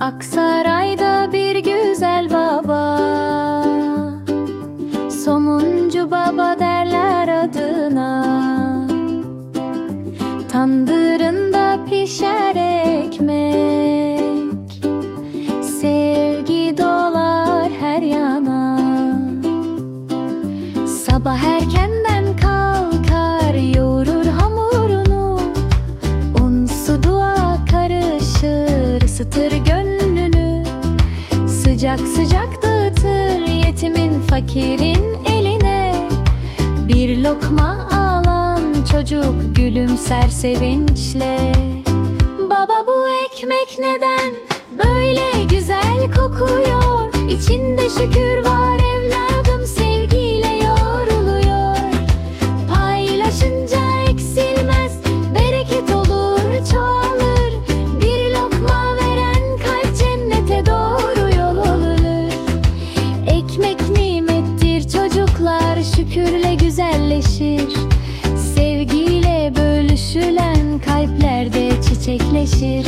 Aksaray'da bir güzel baba. Somuncu baba derler adına. Tandırında pişer ekmek. Sevgi dolar her yana. Sabah erken ısıtır gönlünü. Sıcak sıcak dağıtır yetimin fakirin eline. Bir lokma alan çocuk gülümser sevinçle. Baba bu ekmek neden böyle güzel kokuyor? İçinde şükür var şükürle güzelleşir. Sevgiyle bölüşülen kalplerde çiçekleşir